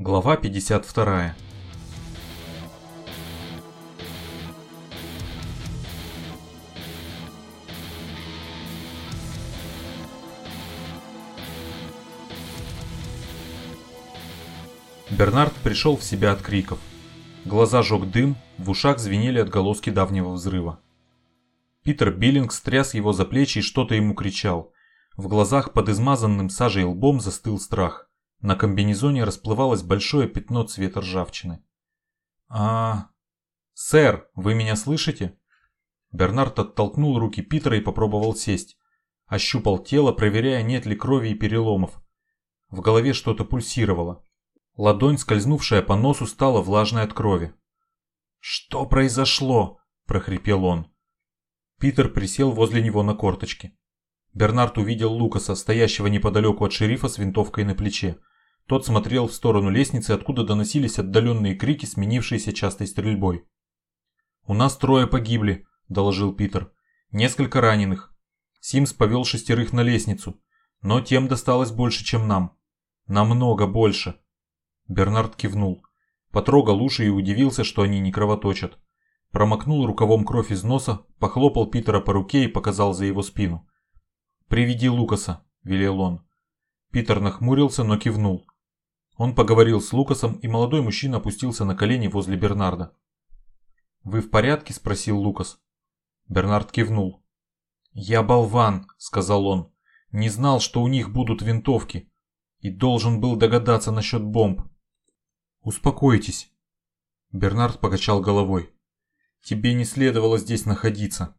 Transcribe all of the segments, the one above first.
Глава 52 Бернард пришел в себя от криков. Глаза жег дым, в ушах звенели отголоски давнего взрыва. Питер Биллинг стряс его за плечи и что-то ему кричал. В глазах под измазанным сажей лбом застыл страх. На комбинезоне расплывалось большое пятно цвета ржавчины. а Сэр, вы меня слышите?» Бернард оттолкнул руки Питера и попробовал сесть. Ощупал тело, проверяя, нет ли крови и переломов. В голове что-то пульсировало. Ладонь, скользнувшая по носу, стала влажной от крови. «Что произошло?» – прохрипел он. Питер присел возле него на корточки. Бернард увидел Лукаса, стоящего неподалеку от шерифа с винтовкой на плече. Тот смотрел в сторону лестницы, откуда доносились отдаленные крики, сменившиеся частой стрельбой. «У нас трое погибли», – доложил Питер. «Несколько раненых. Симс повел шестерых на лестницу, но тем досталось больше, чем нам. Намного больше». Бернард кивнул. Потрогал уши и удивился, что они не кровоточат. Промокнул рукавом кровь из носа, похлопал Питера по руке и показал за его спину. «Приведи Лукаса», – велел он. Питер нахмурился, но кивнул. Он поговорил с Лукасом, и молодой мужчина опустился на колени возле Бернарда. «Вы в порядке?» – спросил Лукас. Бернард кивнул. «Я болван», – сказал он. «Не знал, что у них будут винтовки. И должен был догадаться насчет бомб». «Успокойтесь». Бернард покачал головой. «Тебе не следовало здесь находиться.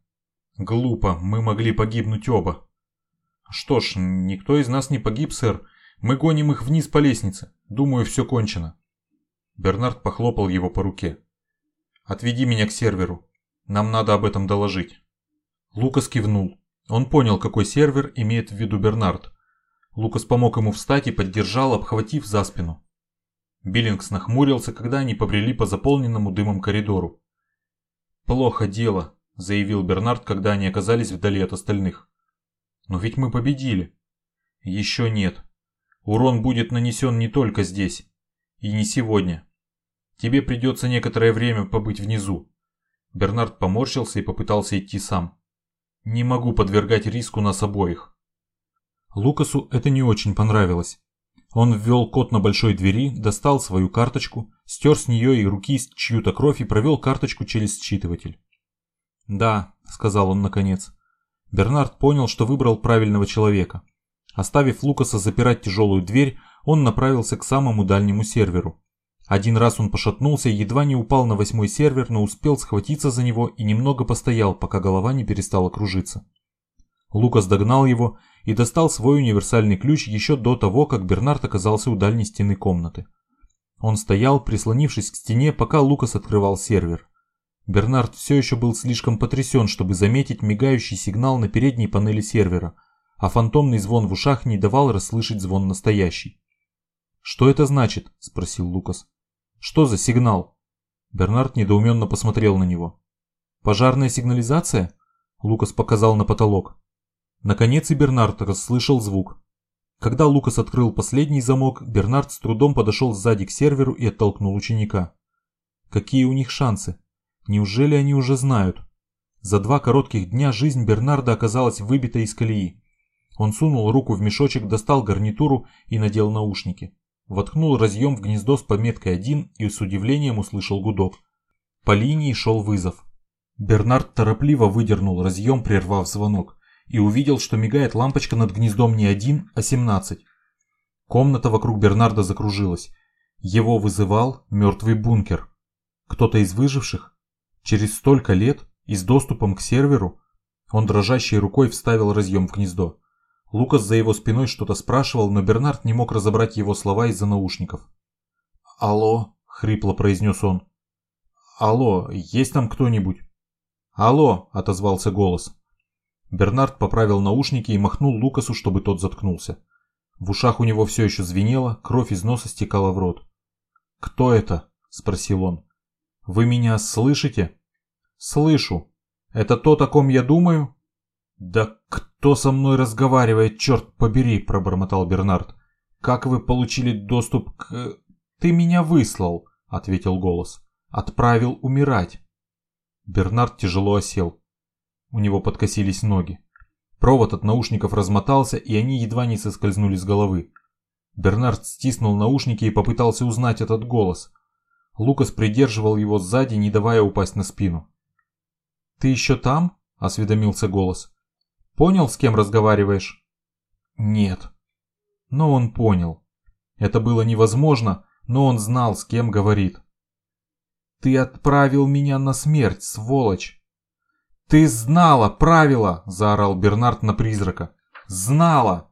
Глупо, мы могли погибнуть оба». «Что ж, никто из нас не погиб, сэр. Мы гоним их вниз по лестнице. Думаю, все кончено». Бернард похлопал его по руке. «Отведи меня к серверу. Нам надо об этом доложить». Лукас кивнул. Он понял, какой сервер имеет в виду Бернард. Лукас помог ему встать и поддержал, обхватив за спину. Биллингс нахмурился, когда они побрели по заполненному дымом коридору. «Плохо дело», – заявил Бернард, когда они оказались вдали от остальных. Но ведь мы победили. Еще нет. Урон будет нанесен не только здесь. И не сегодня. Тебе придется некоторое время побыть внизу. Бернард поморщился и попытался идти сам. Не могу подвергать риску нас обоих. Лукасу это не очень понравилось. Он ввел код на большой двери, достал свою карточку, стер с нее и руки чью-то кровь и провел карточку через считыватель. «Да», — сказал он наконец, Бернард понял, что выбрал правильного человека. Оставив Лукаса запирать тяжелую дверь, он направился к самому дальнему серверу. Один раз он пошатнулся и едва не упал на восьмой сервер, но успел схватиться за него и немного постоял, пока голова не перестала кружиться. Лукас догнал его и достал свой универсальный ключ еще до того, как Бернард оказался у дальней стены комнаты. Он стоял, прислонившись к стене, пока Лукас открывал сервер. Бернард все еще был слишком потрясен, чтобы заметить мигающий сигнал на передней панели сервера, а фантомный звон в ушах не давал расслышать звон настоящий. «Что это значит?» – спросил Лукас. «Что за сигнал?» Бернард недоуменно посмотрел на него. «Пожарная сигнализация?» – Лукас показал на потолок. Наконец и Бернард расслышал звук. Когда Лукас открыл последний замок, Бернард с трудом подошел сзади к серверу и оттолкнул ученика. Какие у них шансы? Неужели они уже знают? За два коротких дня жизнь Бернарда оказалась выбита из колеи. Он сунул руку в мешочек, достал гарнитуру и надел наушники. Воткнул разъем в гнездо с пометкой 1 и с удивлением услышал гудок. По линии шел вызов. Бернард торопливо выдернул разъем, прервав звонок, и увидел, что мигает лампочка над гнездом не 1, а 17. Комната вокруг Бернарда закружилась. Его вызывал мертвый бункер. Кто-то из выживших? Через столько лет и с доступом к серверу он дрожащей рукой вставил разъем в гнездо. Лукас за его спиной что-то спрашивал, но Бернард не мог разобрать его слова из-за наушников. «Алло», — хрипло произнес он. «Алло, есть там кто-нибудь?» «Алло», — отозвался голос. Бернард поправил наушники и махнул Лукасу, чтобы тот заткнулся. В ушах у него все еще звенело, кровь из носа стекала в рот. «Кто это?» – спросил он. Вы меня слышите? Слышу. Это то, о ком я думаю? Да кто со мной разговаривает, черт побери, пробормотал Бернард. Как вы получили доступ к... «Ты меня выслал», — ответил голос. «Отправил умирать». Бернард тяжело осел. У него подкосились ноги. Провод от наушников размотался, и они едва не соскользнули с головы. Бернард стиснул наушники и попытался узнать этот голос. Лукас придерживал его сзади, не давая упасть на спину. «Ты еще там?» – осведомился голос. «Понял, с кем разговариваешь?» «Нет». Но он понял. Это было невозможно, но он знал, с кем говорит. «Ты отправил меня на смерть, сволочь!» «Ты знала правила!» – заорал Бернард на призрака. «Знала!»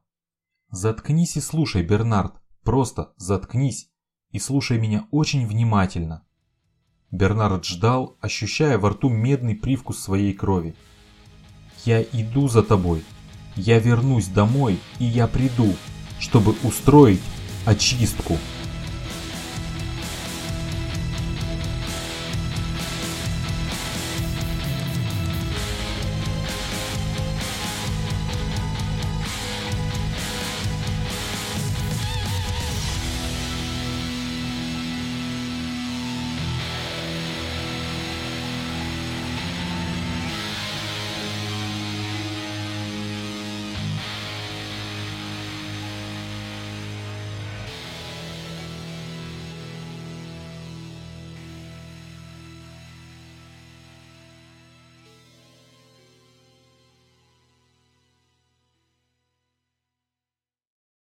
«Заткнись и слушай, Бернард. Просто заткнись и слушай меня очень внимательно». Бернард ждал, ощущая во рту медный привкус своей крови. «Я иду за тобой. Я вернусь домой, и я приду, чтобы устроить очистку».